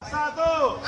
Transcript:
Satu.